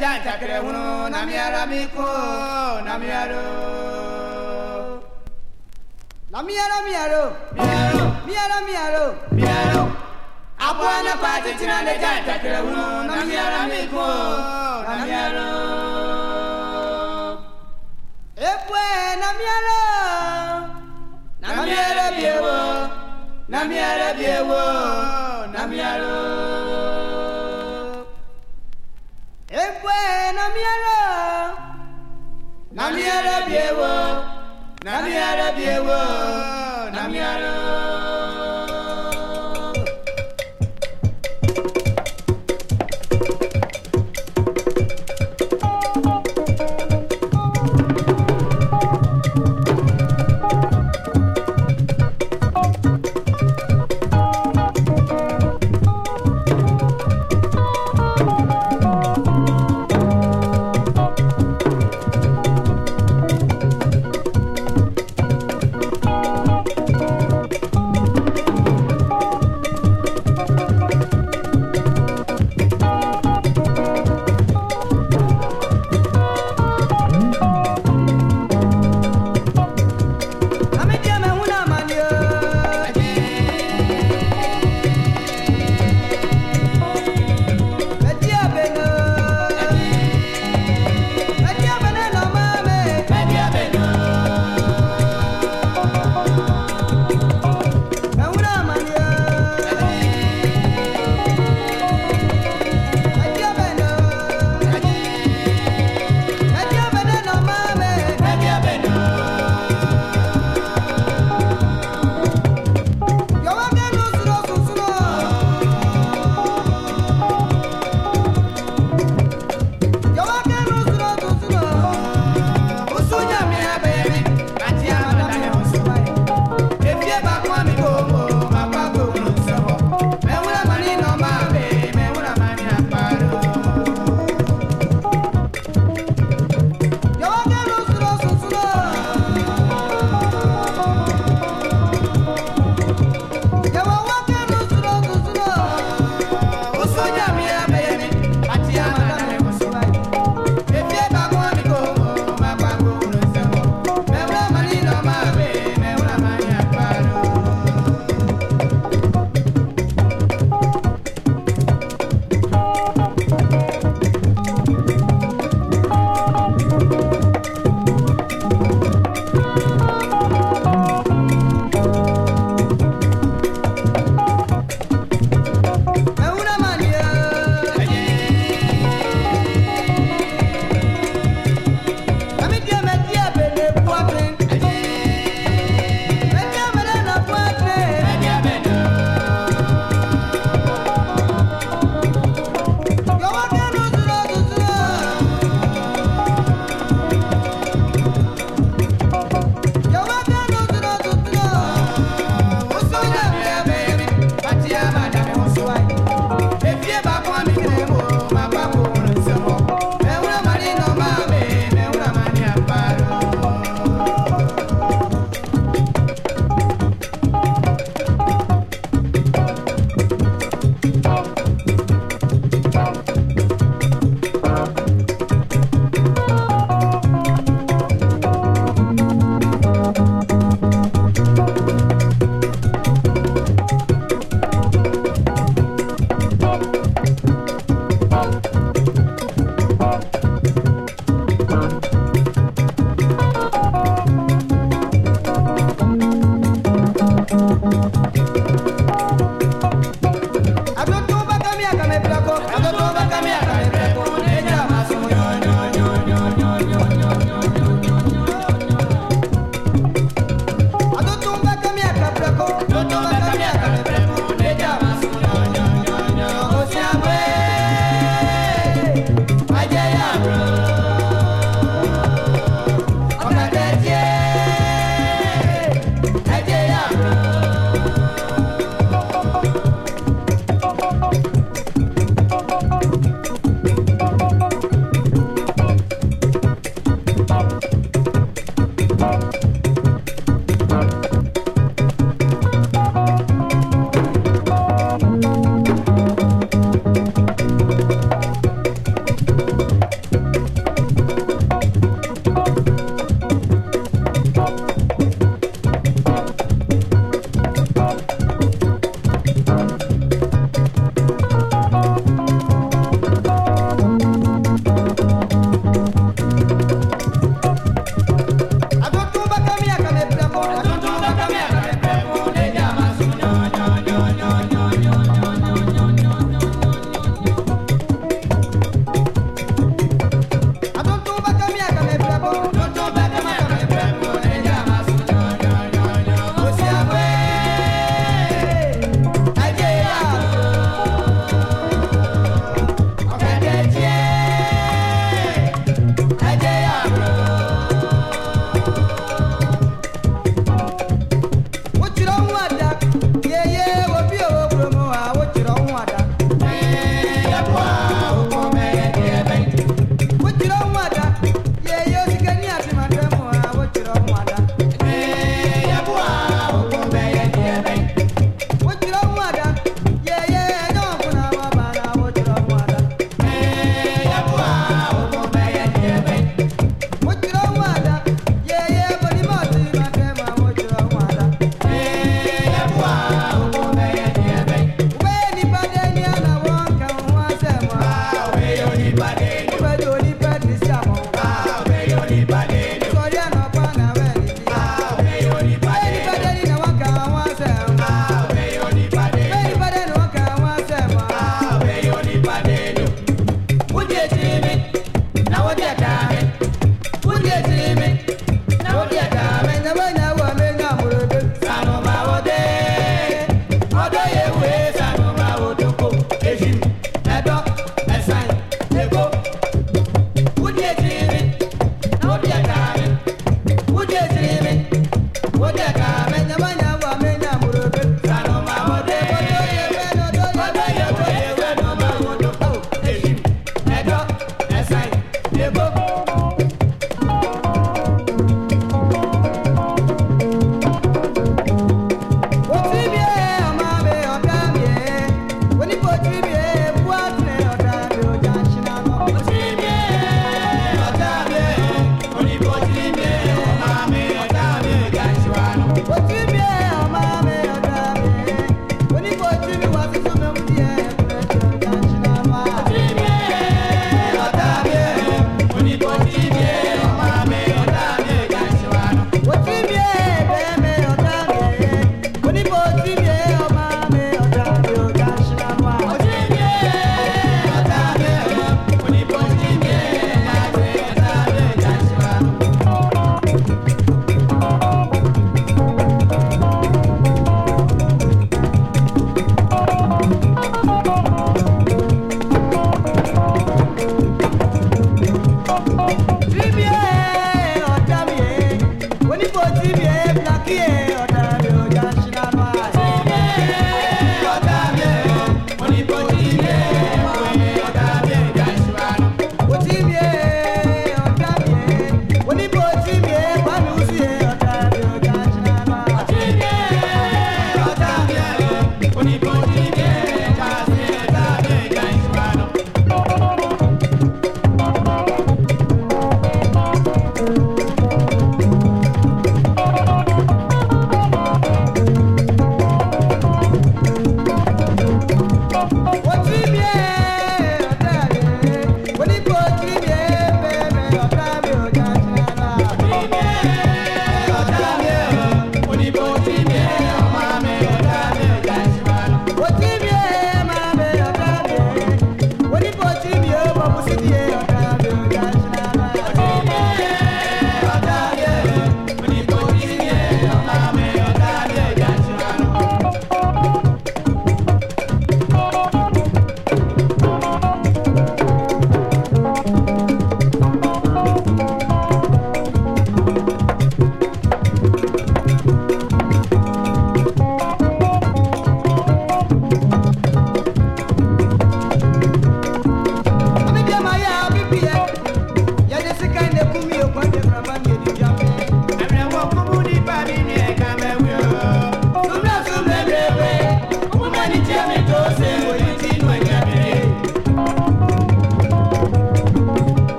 janta kre hunu na miaro miko na miaro la miaro miaro miaro miaro miaro miaro abwana pati chinane janta kre hunu na miaro miko na miaro epwe na miaro na miaro biewo na miaro biewo na epwe na miaro na miaro biewo. Na miaro biewo. Na